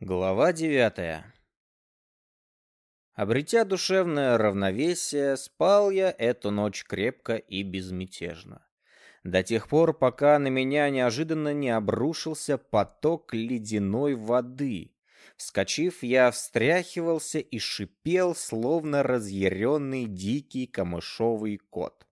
Глава девятая. Обретя душевное равновесие, спал я эту ночь крепко и безмятежно. До тех пор, пока на меня неожиданно не обрушился поток ледяной воды. Вскочив, я встряхивался и шипел, словно разъяренный дикий камышовый кот.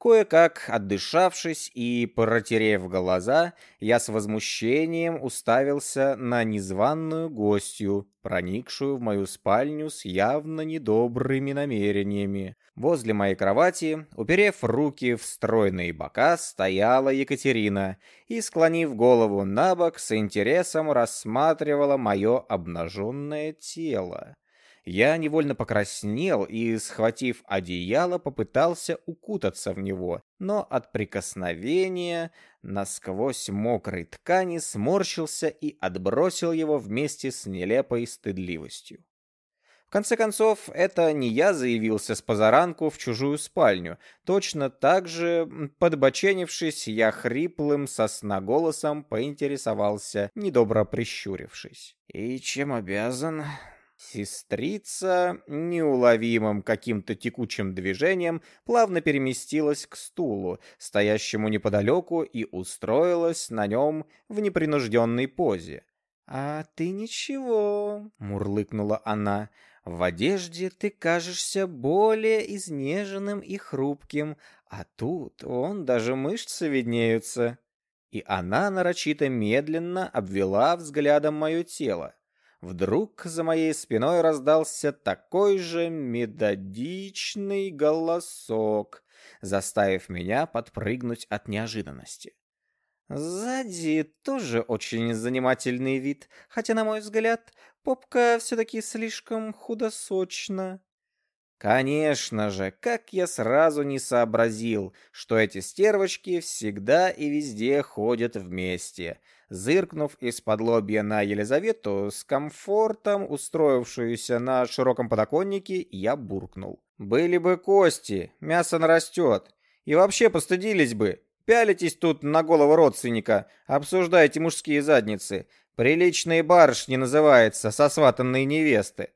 Кое-как отдышавшись и протерев глаза, я с возмущением уставился на незваную гостью, проникшую в мою спальню с явно недобрыми намерениями. Возле моей кровати, уперев руки в стройные бока, стояла Екатерина и, склонив голову на бок, с интересом рассматривала мое обнаженное тело. Я невольно покраснел и, схватив одеяло, попытался укутаться в него, но от прикосновения насквозь мокрой ткани сморщился и отбросил его вместе с нелепой стыдливостью. В конце концов, это не я заявился с позаранку в чужую спальню. Точно так же, подбоченившись, я хриплым сосноголосом поинтересовался, недобро прищурившись. «И чем обязан?» Сестрица неуловимым каким-то текучим движением плавно переместилась к стулу, стоящему неподалеку, и устроилась на нем в непринужденной позе. «А ты ничего», — мурлыкнула она, — «в одежде ты кажешься более изнеженным и хрупким, а тут он даже мышцы виднеются». И она нарочито медленно обвела взглядом мое тело. Вдруг за моей спиной раздался такой же методичный голосок, заставив меня подпрыгнуть от неожиданности. Сзади тоже очень занимательный вид, хотя, на мой взгляд, попка все-таки слишком худосочна. Конечно же, как я сразу не сообразил, что эти стервочки всегда и везде ходят вместе — Зыркнув из-под лобья на Елизавету, с комфортом устроившуюся на широком подоконнике, я буркнул. «Были бы кости, мясо нарастет. И вообще постыдились бы. Пялитесь тут на голову родственника, обсуждаете мужские задницы. Приличные барышни называется, сосватанные невесты».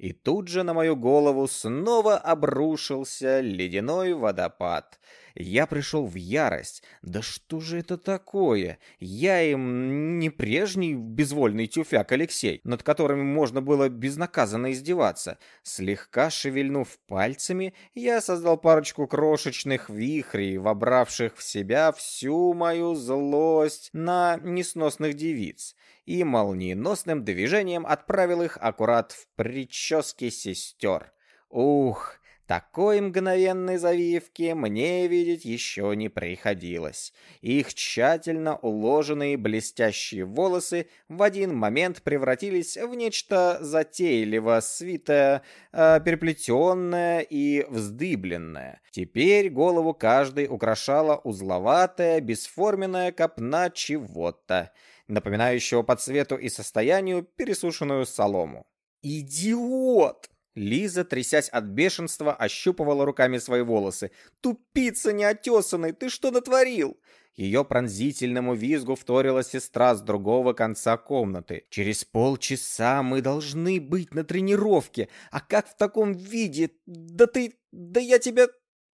И тут же на мою голову снова обрушился ледяной водопад. Я пришел в ярость. Да что же это такое? Я им не прежний безвольный тюфяк Алексей, над которым можно было безнаказанно издеваться. Слегка шевельнув пальцами, я создал парочку крошечных вихрей, вобравших в себя всю мою злость на несносных девиц, и молниеносным движением отправил их аккурат в прически сестер. Ух, такой мгновенной завивки мне видеть еще не приходилось. Их тщательно уложенные блестящие волосы в один момент превратились в нечто затейливо свитое, э, переплетенное и вздыбленное. Теперь голову каждой украшала узловатая, бесформенная копна чего-то, напоминающего по цвету и состоянию пересушенную солому. «Идиот!» Лиза, трясясь от бешенства, ощупывала руками свои волосы. «Тупица неотесанный, ты что натворил?» Ее пронзительному визгу вторила сестра с другого конца комнаты. «Через полчаса мы должны быть на тренировке. А как в таком виде? Да ты... Да я тебя...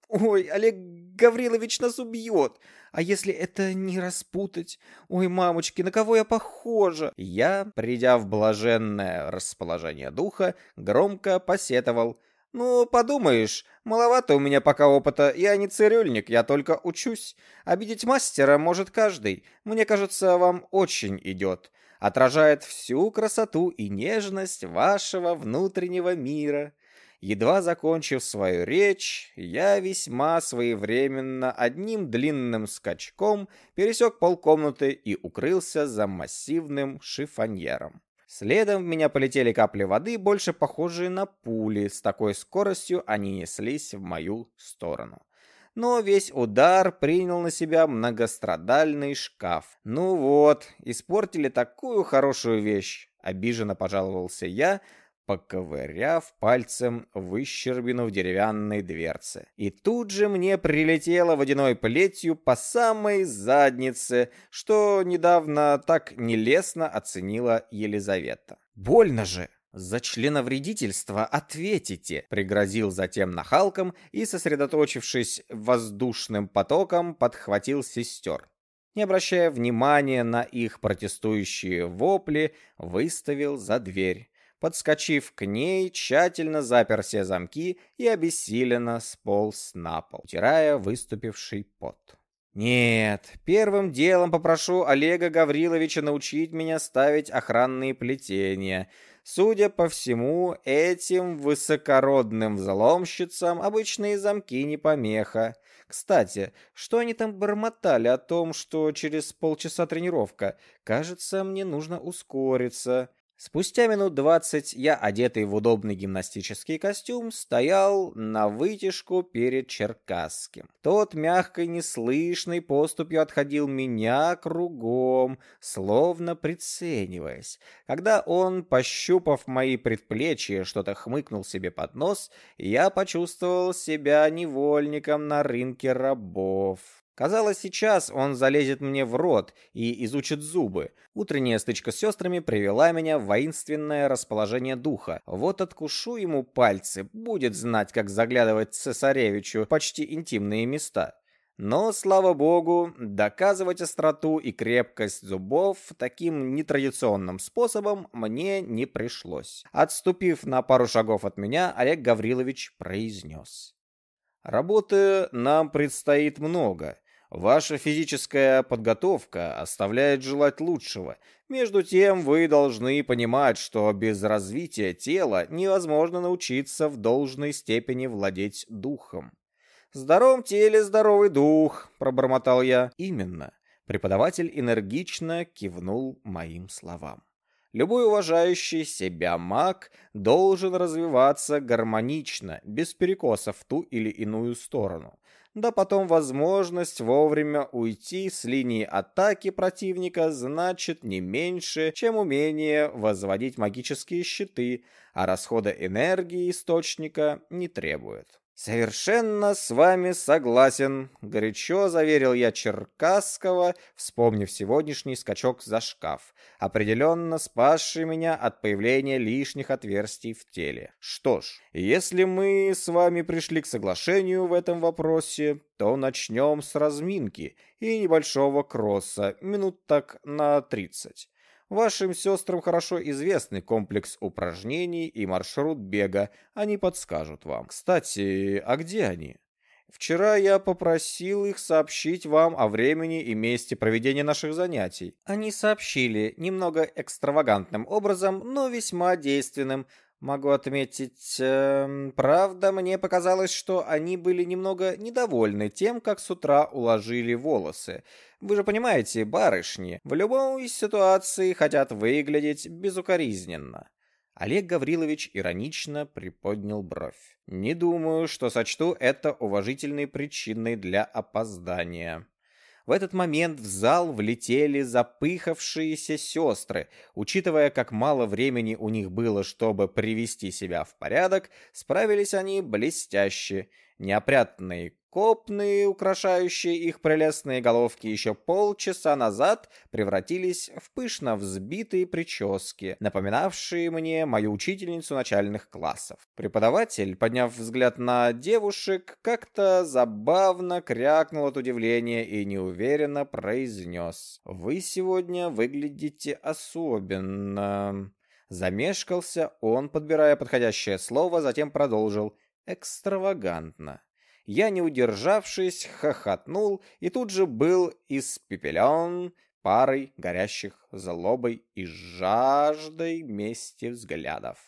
Ой, Олег Гаврилович нас убьет. А если это не распутать? Ой, мамочки, на кого я похожа? Я, придя в блаженное расположение духа, громко посетовал. «Ну, подумаешь, маловато у меня пока опыта, я не цирюльник, я только учусь. Обидеть мастера может каждый. Мне кажется, вам очень идет. Отражает всю красоту и нежность вашего внутреннего мира. Едва закончив свою речь, я весьма своевременно одним длинным скачком пересек полкомнаты и укрылся за массивным шифоньером. Следом в меня полетели капли воды, больше похожие на пули. С такой скоростью они неслись в мою сторону. Но весь удар принял на себя многострадальный шкаф. Ну вот, испортили такую хорошую вещь. Обиженно пожаловался я, поковыряв пальцем выщербину в деревянной дверце. И тут же мне прилетело водяной плетью по самой заднице, что недавно так нелестно оценила Елизавета. «Больно же!» «За членовредительство ответите!» — пригрозил затем нахалком и, сосредоточившись воздушным потоком, подхватил сестер. Не обращая внимания на их протестующие вопли, выставил за дверь. Подскочив к ней, тщательно запер все замки и обессиленно сполз на пол, утирая выступивший пот. Нет, первым делом попрошу Олега Гавриловича научить меня ставить охранные плетения. Судя по всему, этим высокородным взломщицам обычные замки не помеха. Кстати, что они там бормотали о том, что через полчаса тренировка? Кажется, мне нужно ускориться. Спустя минут двадцать я, одетый в удобный гимнастический костюм, стоял на вытяжку перед Черкасским. Тот мягкой, неслышной поступью отходил меня кругом, словно прицениваясь. Когда он, пощупав мои предплечья, что-то хмыкнул себе под нос, я почувствовал себя невольником на рынке рабов. Казалось, сейчас он залезет мне в рот и изучит зубы. Утренняя стычка с сестрами привела меня в воинственное расположение духа. Вот откушу ему пальцы, будет знать, как заглядывать цесаревичу почти интимные места. Но, слава богу, доказывать остроту и крепкость зубов таким нетрадиционным способом мне не пришлось. Отступив на пару шагов от меня, Олег Гаврилович произнес. Работы нам предстоит много. Ваша физическая подготовка оставляет желать лучшего. Между тем, вы должны понимать, что без развития тела невозможно научиться в должной степени владеть духом. «В здоровом теле здоровый дух», — пробормотал я. «Именно». Преподаватель энергично кивнул моим словам. Любой уважающий себя маг должен развиваться гармонично, без перекосов в ту или иную сторону да потом возможность вовремя уйти с линии атаки противника значит не меньше, чем умение возводить магические щиты, а расхода энергии источника не требует. «Совершенно с вами согласен», — горячо заверил я Черкасского, вспомнив сегодняшний скачок за шкаф, определенно спасший меня от появления лишних отверстий в теле. Что ж, если мы с вами пришли к соглашению в этом вопросе, то начнем с разминки и небольшого кросса, минут так на тридцать. Вашим сестрам хорошо известный комплекс упражнений и маршрут бега, они подскажут вам. Кстати, а где они? Вчера я попросил их сообщить вам о времени и месте проведения наших занятий. Они сообщили немного экстравагантным образом, но весьма действенным. Могу отметить, э, правда, мне показалось, что они были немного недовольны тем, как с утра уложили волосы. Вы же понимаете, барышни в любой ситуации хотят выглядеть безукоризненно. Олег Гаврилович иронично приподнял бровь. Не думаю, что сочту это уважительной причиной для опоздания. В этот момент в зал влетели запыхавшиеся сестры. Учитывая, как мало времени у них было, чтобы привести себя в порядок, справились они блестяще. Неопрятные копны, украшающие их прелестные головки еще полчаса назад, превратились в пышно взбитые прически, напоминавшие мне мою учительницу начальных классов. Преподаватель, подняв взгляд на девушек, как-то забавно крякнул от удивления и неуверенно произнес «Вы сегодня выглядите особенно...» Замешкался он, подбирая подходящее слово, затем продолжил «экстравагантно» я, не удержавшись, хохотнул и тут же был испепелен парой горящих злобой и жаждой мести взглядов.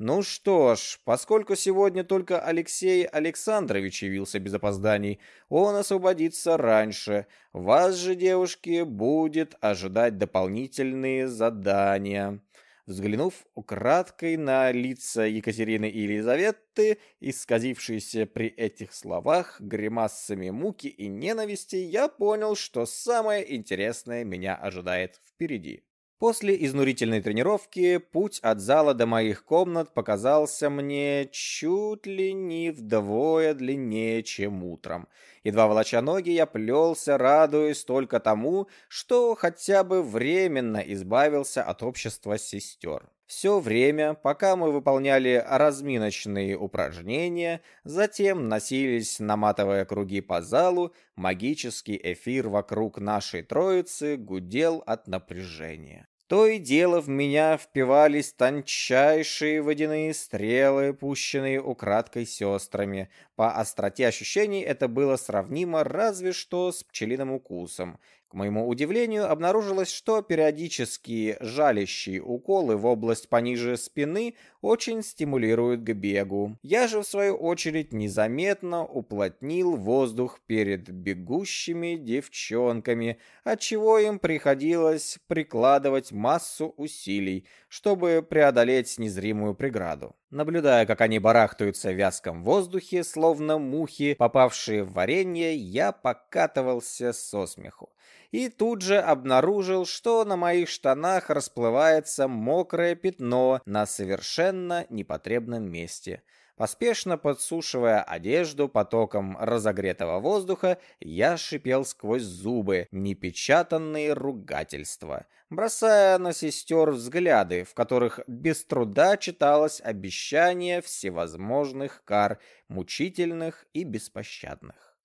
Ну что ж, поскольку сегодня только Алексей Александрович явился без опозданий, он освободится раньше. Вас же, девушки, будет ожидать дополнительные задания. Взглянув украдкой на лица Екатерины и Елизаветы, исказившиеся при этих словах гримасами муки и ненависти, я понял, что самое интересное меня ожидает впереди. После изнурительной тренировки путь от зала до моих комнат показался мне чуть ли не вдвое длиннее, чем утром. Едва волоча ноги, я плелся, радуясь только тому, что хотя бы временно избавился от общества сестер. Все время, пока мы выполняли разминочные упражнения, затем носились, наматывая круги по залу, магический эфир вокруг нашей троицы гудел от напряжения. То и дело в меня впивались тончайшие водяные стрелы, пущенные украдкой сестрами. По остроте ощущений это было сравнимо разве что с пчелиным укусом, к моему удивлению, обнаружилось, что периодические жалящие уколы в область пониже спины очень стимулируют к бегу. Я же, в свою очередь, незаметно уплотнил воздух перед бегущими девчонками, отчего им приходилось прикладывать массу усилий, чтобы преодолеть незримую преграду. Наблюдая, как они барахтаются в вязком воздухе, словно мухи, попавшие в варенье, я покатывался со смеху и тут же обнаружил, что на моих штанах расплывается мокрое пятно на совершенно непотребном месте. Поспешно подсушивая одежду потоком разогретого воздуха, я шипел сквозь зубы непечатанные ругательства, бросая на сестер взгляды, в которых без труда читалось обещание всевозможных кар, мучительных и беспощадных.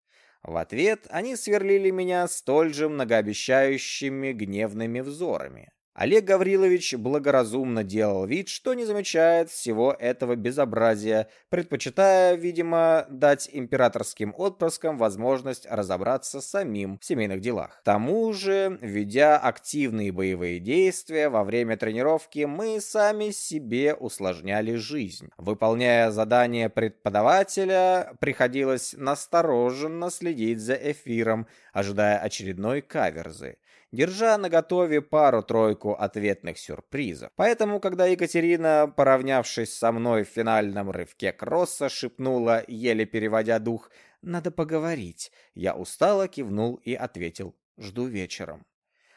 В ответ они сверлили меня столь же многообещающими гневными взорами. Олег Гаврилович благоразумно делал вид, что не замечает всего этого безобразия, предпочитая, видимо, дать императорским отпрыскам возможность разобраться самим в семейных делах. К тому же, ведя активные боевые действия во время тренировки, мы сами себе усложняли жизнь. Выполняя задания преподавателя, приходилось настороженно следить за эфиром, ожидая очередной каверзы держа на готове пару-тройку ответных сюрпризов. Поэтому, когда Екатерина, поравнявшись со мной в финальном рывке кросса, шепнула, еле переводя дух, «Надо поговорить», я устало кивнул и ответил, «Жду вечером».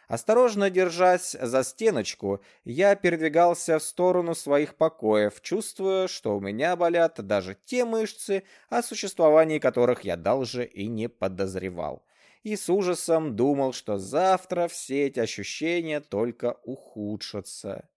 Осторожно держась за стеночку, я передвигался в сторону своих покоев, чувствуя, что у меня болят даже те мышцы, о существовании которых я даже и не подозревал и с ужасом думал, что завтра все эти ощущения только ухудшатся.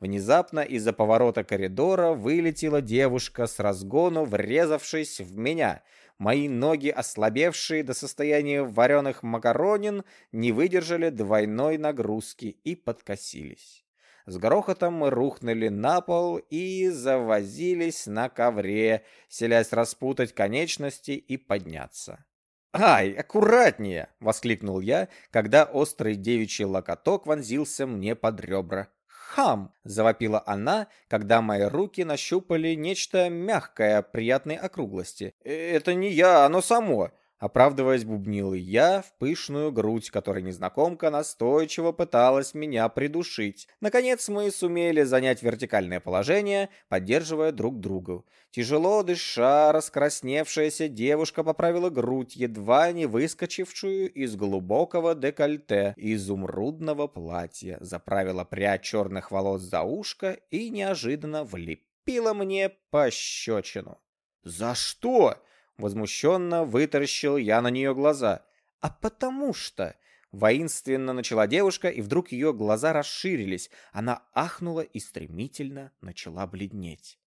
Внезапно из-за поворота коридора вылетела девушка с разгону, врезавшись в меня. Мои ноги, ослабевшие до состояния вареных макаронин, не выдержали двойной нагрузки и подкосились. С грохотом мы рухнули на пол и завозились на ковре, селясь распутать конечности и подняться. «Ай, аккуратнее!» — воскликнул я, когда острый девичий локоток вонзился мне под ребра. «Хам!» — завопила она, когда мои руки нащупали нечто мягкое, приятной округлости. «Это не я, оно само!» Оправдываясь, бубнил я в пышную грудь, которой незнакомка настойчиво пыталась меня придушить. Наконец мы сумели занять вертикальное положение, поддерживая друг друга. Тяжело дыша, раскрасневшаяся девушка поправила грудь, едва не выскочившую из глубокого декольте изумрудного платья, заправила прядь черных волос за ушко и неожиданно влепила мне пощечину. «За что?» Возмущенно вытаращил я на нее глаза. «А потому что...» Воинственно начала девушка, и вдруг ее глаза расширились. Она ахнула и стремительно начала бледнеть.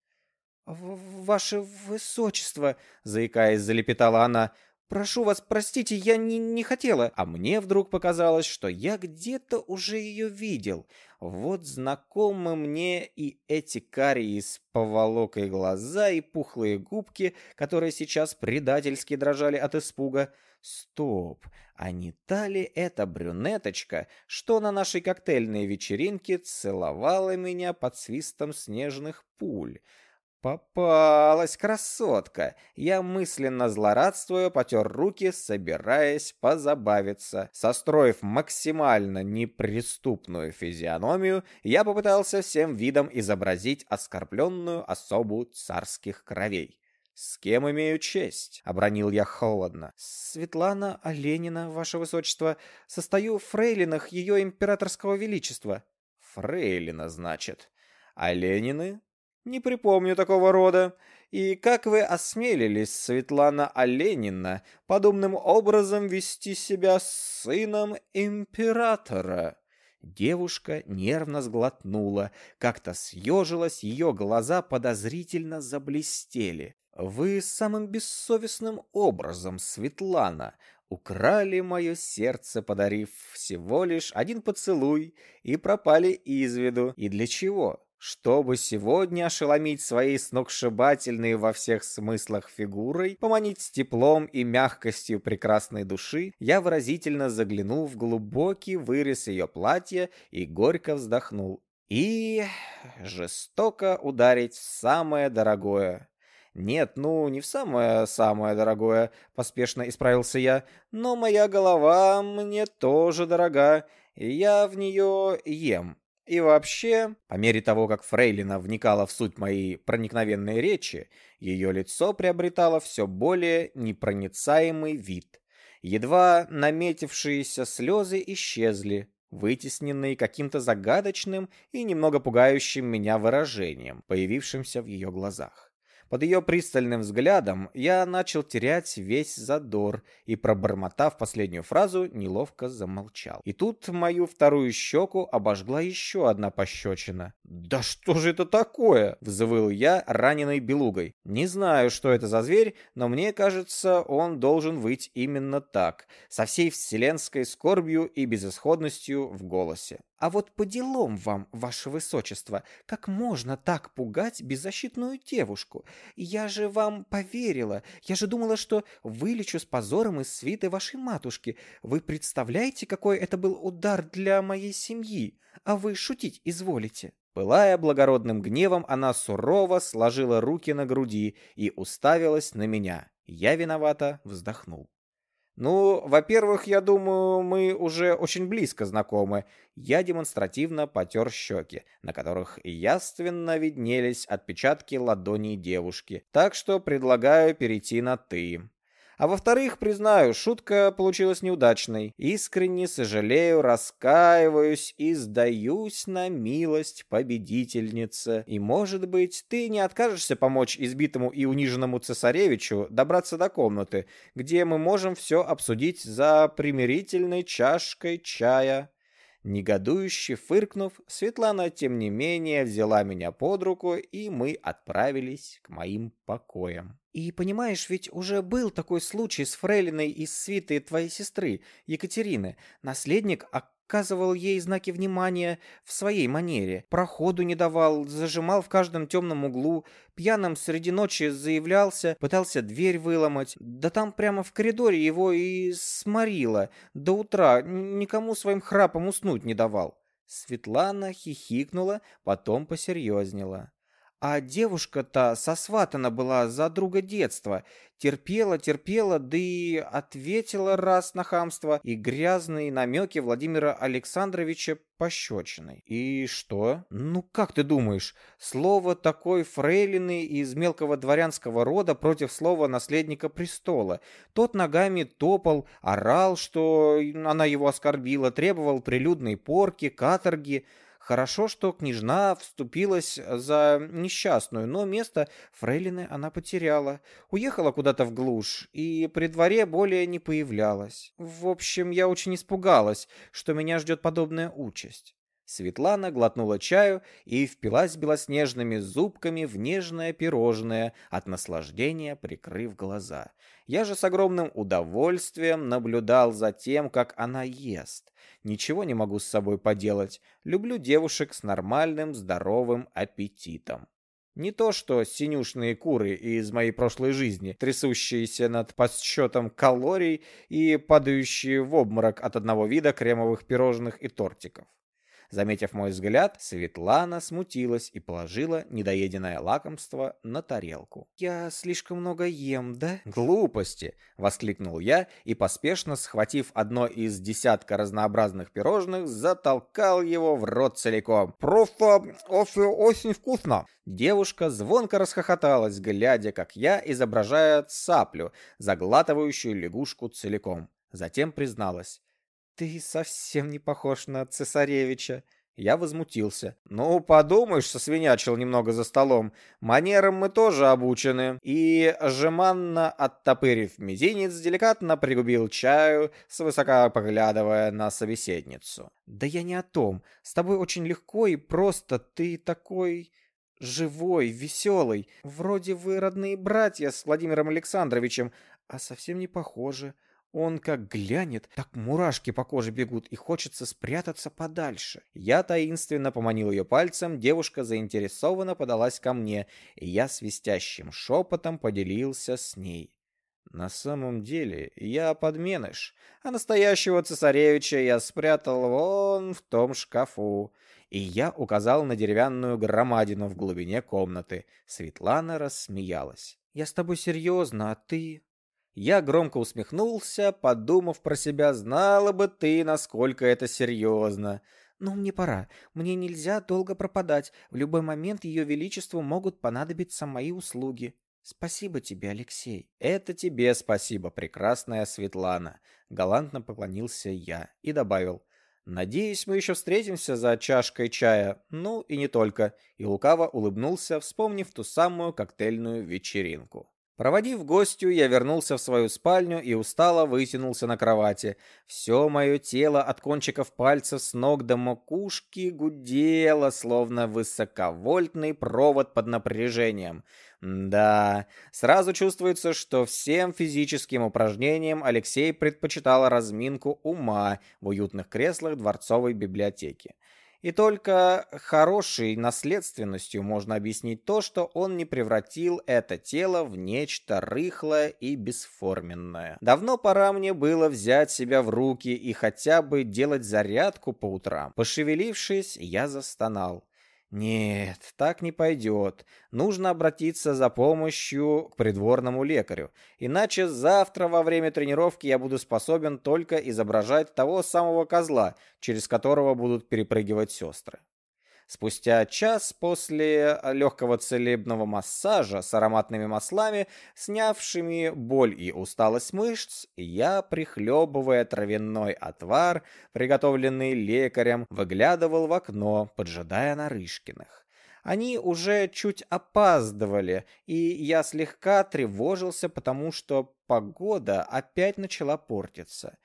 «Ваше высочество!» — заикаясь, залепетала она. «Прошу вас, простите, я не, не хотела». А мне вдруг показалось, что я где-то уже ее видел. Вот знакомы мне и эти карие с поволокой глаза и пухлые губки, которые сейчас предательски дрожали от испуга. Стоп, а не та ли эта брюнеточка, что на нашей коктейльной вечеринке целовала меня под свистом снежных пуль? Попалась красотка. Я мысленно злорадствуя потер руки, собираясь позабавиться. Состроив максимально неприступную физиономию, я попытался всем видом изобразить оскорбленную особу царских кровей. «С кем имею честь?» — обронил я холодно. «Светлана Оленина, ваше высочество. Состою в фрейлинах ее императорского величества». Фрейлина, значит. А Ленины? Не припомню такого рода. И как вы осмелились, Светлана Оленина, подобным образом вести себя с сыном императора?» Девушка нервно сглотнула, как-то съежилась, ее глаза подозрительно заблестели. «Вы самым бессовестным образом, Светлана, украли мое сердце, подарив всего лишь один поцелуй, и пропали из виду. И для чего? Чтобы сегодня ошеломить своей сногсшибательной во всех смыслах фигурой, поманить теплом и мягкостью прекрасной души, я выразительно заглянул в глубокий вырез ее платья и горько вздохнул. И жестоко ударить в самое дорогое. Нет, ну, не в самое-самое дорогое, поспешно исправился я, но моя голова мне тоже дорога, и я в нее ем. И вообще, по мере того, как Фрейлина вникала в суть моей проникновенной речи, ее лицо приобретало все более непроницаемый вид. Едва наметившиеся слезы исчезли, вытесненные каким-то загадочным и немного пугающим меня выражением, появившимся в ее глазах. Под ее пристальным взглядом я начал терять весь задор и, пробормотав последнюю фразу, неловко замолчал. И тут мою вторую щеку обожгла еще одна пощечина. «Да что же это такое?» — взвыл я раненой белугой. Не знаю, что это за зверь, но мне кажется, он должен быть именно так, со всей вселенской скорбью и безысходностью в голосе. А вот по делам вам, ваше высочество, как можно так пугать беззащитную девушку? Я же вам поверила. Я же думала, что вылечу с позором из свиты вашей матушки. Вы представляете, какой это был удар для моей семьи? А вы шутить изволите?» Пылая благородным гневом, она сурово сложила руки на груди и уставилась на меня. Я виновато вздохнул. Ну, во-первых, я думаю, мы уже очень близко знакомы. Я демонстративно потер щеки, на которых яственно виднелись отпечатки ладоней девушки. Так что предлагаю перейти на «ты». А во-вторых, признаю, шутка получилась неудачной. Искренне сожалею, раскаиваюсь и сдаюсь на милость победительницы. И, может быть, ты не откажешься помочь избитому и униженному цесаревичу добраться до комнаты, где мы можем все обсудить за примирительной чашкой чая. Негодующе фыркнув, Светлана, тем не менее, взяла меня под руку, и мы отправились к моим покоям. И понимаешь, ведь уже был такой случай с фрейлиной из свиты твоей сестры, Екатерины. Наследник оказывал ей знаки внимания в своей манере. Проходу не давал, зажимал в каждом темном углу, пьяным среди ночи заявлялся, пытался дверь выломать. Да там прямо в коридоре его и сморило. До утра никому своим храпом уснуть не давал. Светлана хихикнула, потом посерьезнела. А девушка-то сосватана была за друга детства. Терпела, терпела, да и ответила раз на хамство и грязные намеки Владимира Александровича пощечиной. И что? Ну, как ты думаешь, слово такой фрейлины из мелкого дворянского рода против слова наследника престола. Тот ногами топал, орал, что она его оскорбила, требовал прилюдной порки, каторги. Хорошо, что княжна вступилась за несчастную, но место фрейлины она потеряла. Уехала куда-то в глушь и при дворе более не появлялась. В общем, я очень испугалась, что меня ждет подобная участь. Светлана глотнула чаю и впилась белоснежными зубками в нежное пирожное, от наслаждения прикрыв глаза. Я же с огромным удовольствием наблюдал за тем, как она ест. Ничего не могу с собой поделать. Люблю девушек с нормальным, здоровым аппетитом. Не то что синюшные куры из моей прошлой жизни, трясущиеся над подсчетом калорий и падающие в обморок от одного вида кремовых пирожных и тортиков. Заметив мой взгляд, Светлана смутилась и положила недоеденное лакомство на тарелку. «Я слишком много ем, да?» «Глупости!» — воскликнул я и, поспешно схватив одно из десятка разнообразных пирожных, затолкал его в рот целиком. «Просто очень вкусно!» Девушка звонко расхохоталась, глядя, как я изображаю цаплю, заглатывающую лягушку целиком. Затем призналась. «Ты совсем не похож на цесаревича». Я возмутился. «Ну, подумаешь, сосвинячил немного за столом. Манерам мы тоже обучены». И, жеманно оттопырив мизинец, деликатно пригубил чаю, свысока поглядывая на собеседницу. «Да я не о том. С тобой очень легко и просто. Ты такой...» живой, веселый. Вроде вы родные братья с Владимиром Александровичем, а совсем не похожи. Он как глянет, так мурашки по коже бегут, и хочется спрятаться подальше. Я таинственно поманил ее пальцем, девушка заинтересованно подалась ко мне, и я свистящим шепотом поделился с ней. На самом деле я подменыш, а настоящего цесаревича я спрятал вон в том шкафу. И я указал на деревянную громадину в глубине комнаты. Светлана рассмеялась. «Я с тобой серьезно, а ты...» Я громко усмехнулся, подумав про себя, знала бы ты, насколько это серьезно. «Ну, мне пора. Мне нельзя долго пропадать. В любой момент ее величеству могут понадобиться мои услуги». «Спасибо тебе, Алексей». «Это тебе спасибо, прекрасная Светлана», — галантно поклонился я и добавил. «Надеюсь, мы еще встретимся за чашкой чая. Ну, и не только». И лукаво улыбнулся, вспомнив ту самую коктейльную вечеринку. Проводив гостью, я вернулся в свою спальню и устало вытянулся на кровати. Все мое тело от кончиков пальцев с ног до макушки гудело, словно высоковольтный провод под напряжением. Да, сразу чувствуется, что всем физическим упражнениям Алексей предпочитал разминку ума в уютных креслах дворцовой библиотеки. И только хорошей наследственностью можно объяснить то, что он не превратил это тело в нечто рыхлое и бесформенное. Давно пора мне было взять себя в руки и хотя бы делать зарядку по утрам. Пошевелившись, я застонал. Нет, так не пойдет. Нужно обратиться за помощью к придворному лекарю. Иначе завтра во время тренировки я буду способен только изображать того самого козла, через которого будут перепрыгивать сестры. Спустя час после легкого целебного массажа с ароматными маслами, снявшими боль и усталость мышц, я, прихлебывая травяной отвар, приготовленный лекарем, выглядывал в окно, поджидая Нарышкиных. Они уже чуть опаздывали, и я слегка тревожился, потому что погода опять начала портиться.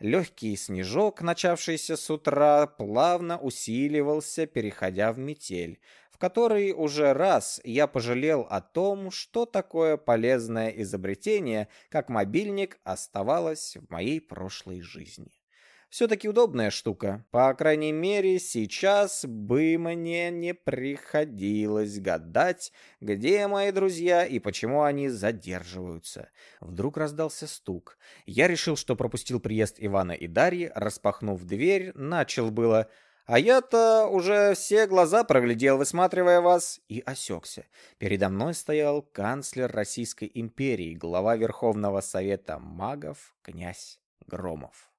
Легкий снежок, начавшийся с утра, плавно усиливался, переходя в метель, в которой уже раз я пожалел о том, что такое полезное изобретение, как мобильник, оставалось в моей прошлой жизни все-таки удобная штука. По крайней мере, сейчас бы мне не приходилось гадать, где мои друзья и почему они задерживаются. Вдруг раздался стук. Я решил, что пропустил приезд Ивана и Дарьи, распахнув дверь, начал было... А я-то уже все глаза проглядел, высматривая вас, и осекся. Передо мной стоял канцлер Российской империи, глава Верховного Совета магов, князь Громов.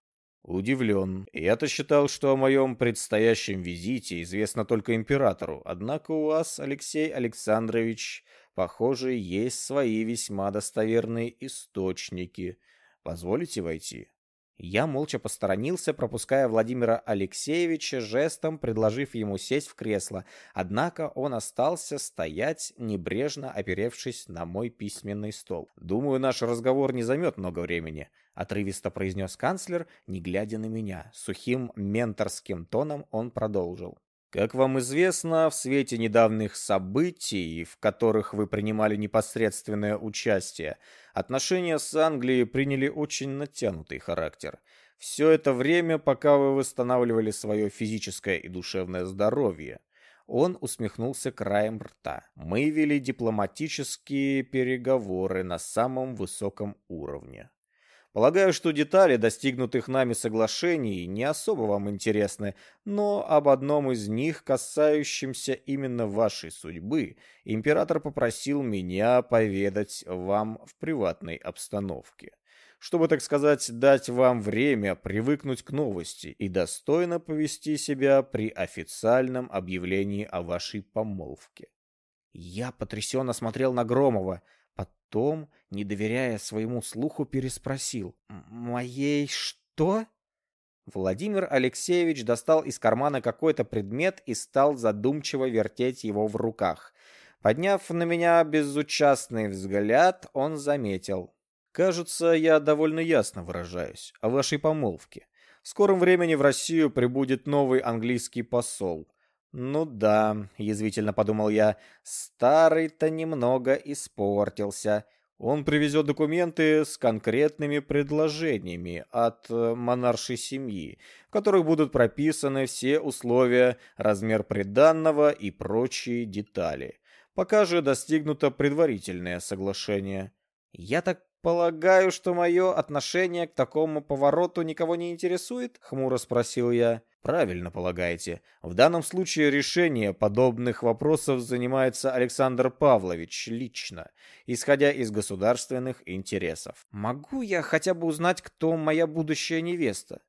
Удивлен. Я-то считал, что о моем предстоящем визите известно только императору. Однако у вас, Алексей Александрович, похоже, есть свои весьма достоверные источники. Позволите войти? Я молча посторонился, пропуская Владимира Алексеевича, жестом предложив ему сесть в кресло. Однако он остался стоять, небрежно оперевшись на мой письменный стол. «Думаю, наш разговор не займет много времени», — отрывисто произнес канцлер, не глядя на меня. Сухим менторским тоном он продолжил. Как вам известно, в свете недавних событий, в которых вы принимали непосредственное участие, отношения с Англией приняли очень натянутый характер. Все это время, пока вы восстанавливали свое физическое и душевное здоровье. Он усмехнулся краем рта. Мы вели дипломатические переговоры на самом высоком уровне. Полагаю, что детали достигнутых нами соглашений не особо вам интересны, но об одном из них, касающемся именно вашей судьбы, император попросил меня поведать вам в приватной обстановке чтобы, так сказать, дать вам время привыкнуть к новости и достойно повести себя при официальном объявлении о вашей помолвке. Я потрясенно смотрел на Громова. Потом, не доверяя своему слуху, переспросил. «Моей что?» Владимир Алексеевич достал из кармана какой-то предмет и стал задумчиво вертеть его в руках. Подняв на меня безучастный взгляд, он заметил. «Кажется, я довольно ясно выражаюсь о вашей помолвке. В скором времени в Россию прибудет новый английский посол. Ну да, язвительно подумал я, старый-то немного испортился. Он привезет документы с конкретными предложениями от э, монаршей семьи, в которых будут прописаны все условия, размер приданного и прочие детали. Пока же достигнуто предварительное соглашение. Я так полагаю, что мое отношение к такому повороту никого не интересует? Хмуро спросил я. Правильно полагаете. В данном случае решение подобных вопросов занимается Александр Павлович лично, исходя из государственных интересов. Могу я хотя бы узнать, кто моя будущая невеста?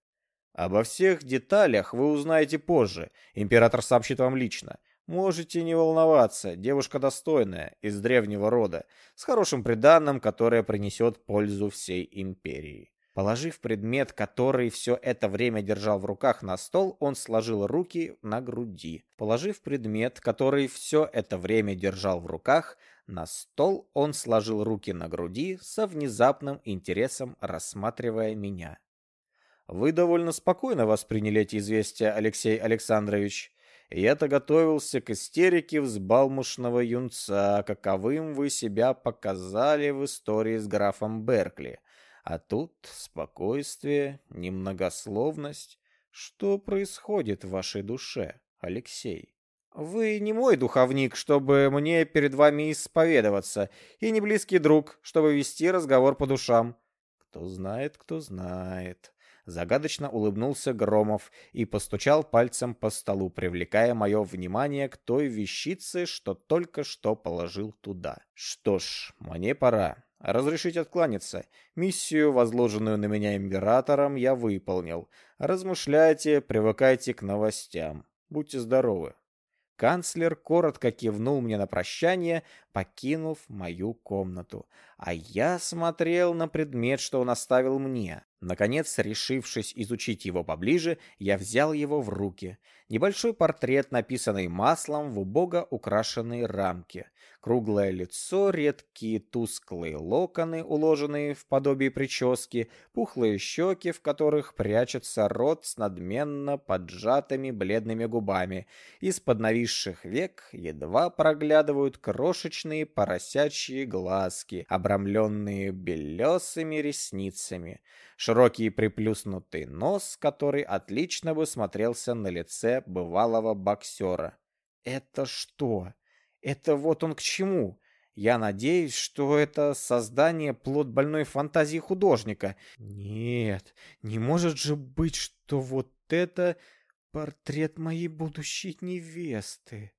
Обо всех деталях вы узнаете позже. Император сообщит вам лично. Можете не волноваться, девушка достойная, из древнего рода, с хорошим приданным, которое принесет пользу всей империи. Положив предмет, который все это время держал в руках на стол, он сложил руки на груди. Положив предмет, который все это время держал в руках, на стол он сложил руки на груди со внезапным интересом рассматривая меня. Вы довольно спокойно восприняли эти известия, Алексей Александрович. Я-то готовился к истерике взбалмошного юнца, каковым вы себя показали в истории с графом Беркли. А тут спокойствие, немногословность. Что происходит в вашей душе, Алексей? Вы не мой духовник, чтобы мне перед вами исповедоваться, и не близкий друг, чтобы вести разговор по душам. Кто знает, кто знает. Загадочно улыбнулся Громов и постучал пальцем по столу, привлекая мое внимание к той вещице, что только что положил туда. Что ж, мне пора. Разрешить откланяться. Миссию, возложенную на меня императором, я выполнил. Размышляйте, привыкайте к новостям. Будьте здоровы. Канцлер коротко кивнул мне на прощание, покинув мою комнату. А я смотрел на предмет, что он оставил мне. Наконец, решившись изучить его поближе, я взял его в руки. Небольшой портрет, написанный маслом в убого украшенной рамке. Круглое лицо, редкие тусклые локоны, уложенные в подобие прически, пухлые щеки, в которых прячется рот с надменно поджатыми бледными губами. Из-под нависших век едва проглядывают крошечные поросячьи глазки, обрамленные белесыми ресницами. Широкий приплюснутый нос, который отлично бы смотрелся на лице бывалого боксера. «Это что?» Это вот он к чему. Я надеюсь, что это создание плод больной фантазии художника. Нет, не может же быть, что вот это портрет моей будущей невесты.